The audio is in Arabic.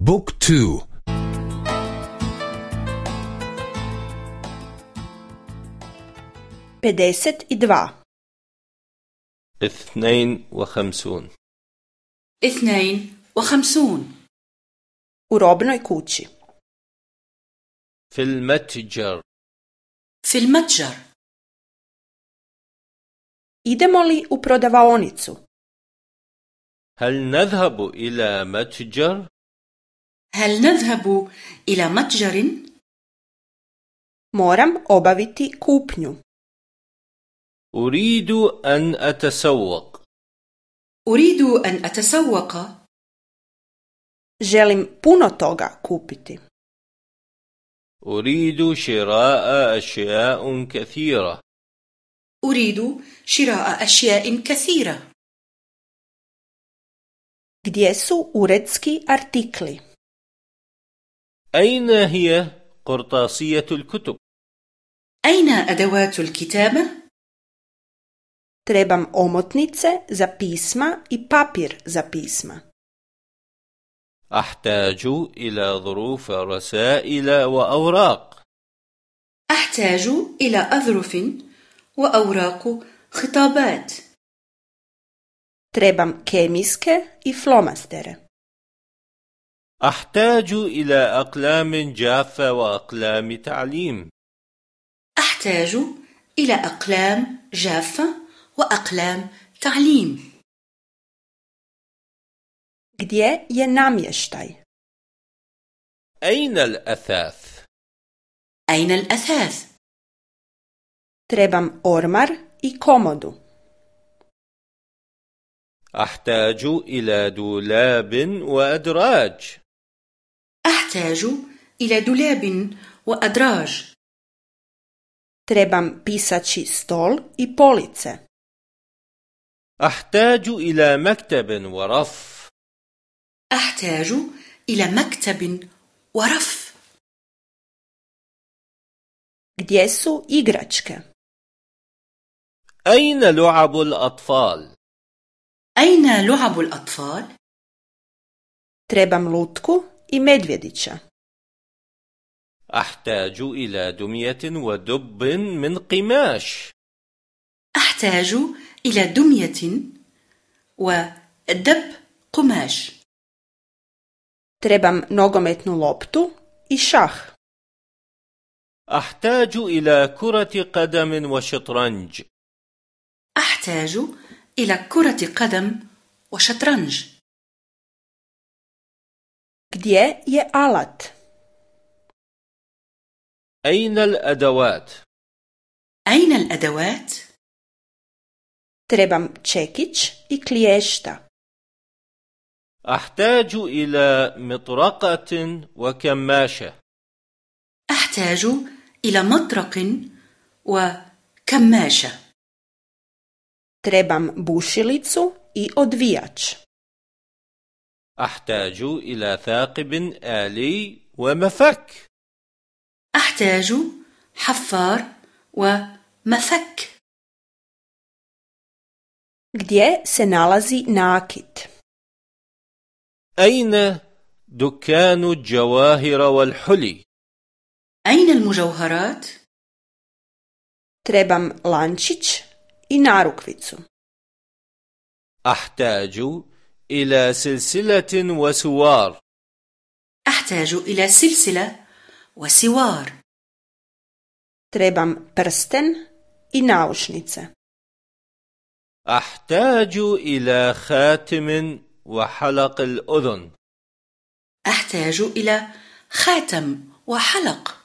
بوك تو بدست إدوا اثنين وخمسون اثنين وخمسون robnoj kući. في المتجر في المتجر Idemo li u prodavaonicu? هل نذهب إلى متجر؟ هل نذهب إلى متجر؟ Moram obaviti kupnju. أريد أن أتسوق أريد أن أتسوق Želim puno toga kupiti. أريد شراء أشياء كثيرة أريد شراء أشياء كثيرة Gdje su uredski artikli? أين هي قرطاسية الكتب؟ أين أدوات الكتابة؟ Trebam omotnice za pisma i papir za pisma. أحتاج إلى ظروف رسائل وأوراق أحتاج إلى أظرف وأوراق خطابات Trebam kemijske i flomastere. أحتاج إلى أقلام جافة وأقلام تعليم أحتاج إلى أقلام جافة وأقلام تعليم Gdje je namještaj? أين الأثاث؟ أين الأثاث؟ Trebam ormar i komodu. أحتاج إلى دولاب وأدراج أحتاج إلى دولاب وأدراج Trebam pisaći stol i police. أحتاج إلى مكتب ورف أحتاج إلى مكتب ورف Gdje su igračke? أين لعب الأطفال؟ أين لعب الأطفال؟ Trebam lutku i medvjedića. أحتاج إلى دمية ودب من قماش أحتاج إلى دمية ودب قماش Trebam nogometnu loptu i šah. أحتاج إلى كرة قدم وشطرنج أحتاج إلى كرة قدم وشطرنج Gdje je alat? أين الأدوات؟ أين الأدوات؟ Trebam čekić i kliješta. أحتاج إلى مطرقة وكماشة أحتاج إلى مطرق وكماشة Trebam bušilicu i odvijač. أحتاج إلى ثاقب آلي ومفك أحتاج حفار ومفك Gdje se nalazi nakit? أين دكان الجواهر والحلي؟ أين المجوهرات؟ Trebam lančić i narukvicu. أحتاج إلى سلسلة وسوار. أحتاج إلى سلسلة وسوار. Trebam prsten i naušnice. أحتاج إلى خاتم وحلق الأذن. أحتاج إلى خاتم وحلق